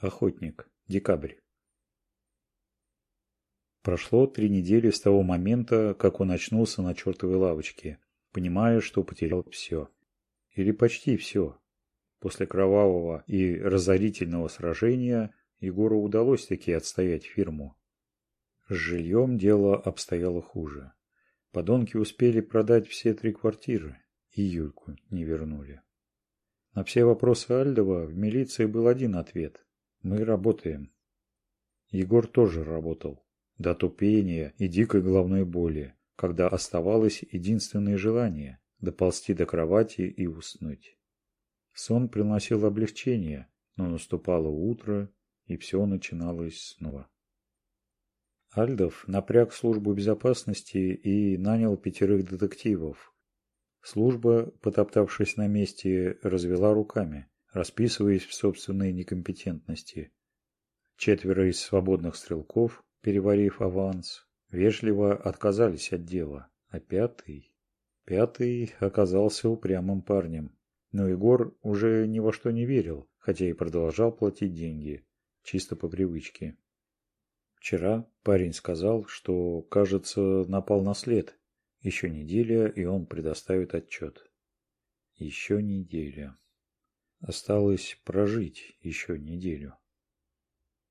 охотник. Декабрь. Прошло три недели с того момента как он очнулся на чертовой лавочке понимая что потерял все или почти все после кровавого и разорительного сражения егору удалось таки отстоять фирму. С жильем дело обстояло хуже. Подонки успели продать все три квартиры и юльку не вернули. На все вопросы альдова в милиции был один ответ. Мы работаем. Егор тоже работал. До тупения и дикой головной боли, когда оставалось единственное желание – доползти до кровати и уснуть. Сон приносил облегчение, но наступало утро, и все начиналось снова. Альдов напряг службу безопасности и нанял пятерых детективов. Служба, потоптавшись на месте, развела руками – расписываясь в собственной некомпетентности. Четверо из свободных стрелков, переварив аванс, вежливо отказались от дела, а пятый... Пятый оказался упрямым парнем. Но Егор уже ни во что не верил, хотя и продолжал платить деньги, чисто по привычке. Вчера парень сказал, что, кажется, напал на след. Еще неделя, и он предоставит отчет. Еще неделя осталось прожить еще неделю